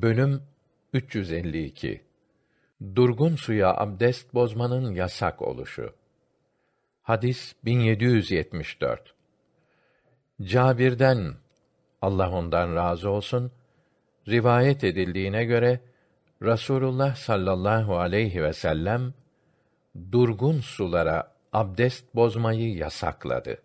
Bölüm 352 Durgun suya abdest bozmanın yasak oluşu. Hadis 1774. Cabir'den Allah ondan razı olsun rivayet edildiğine göre Rasulullah sallallahu aleyhi ve sellem durgun sulara abdest bozmayı yasakladı.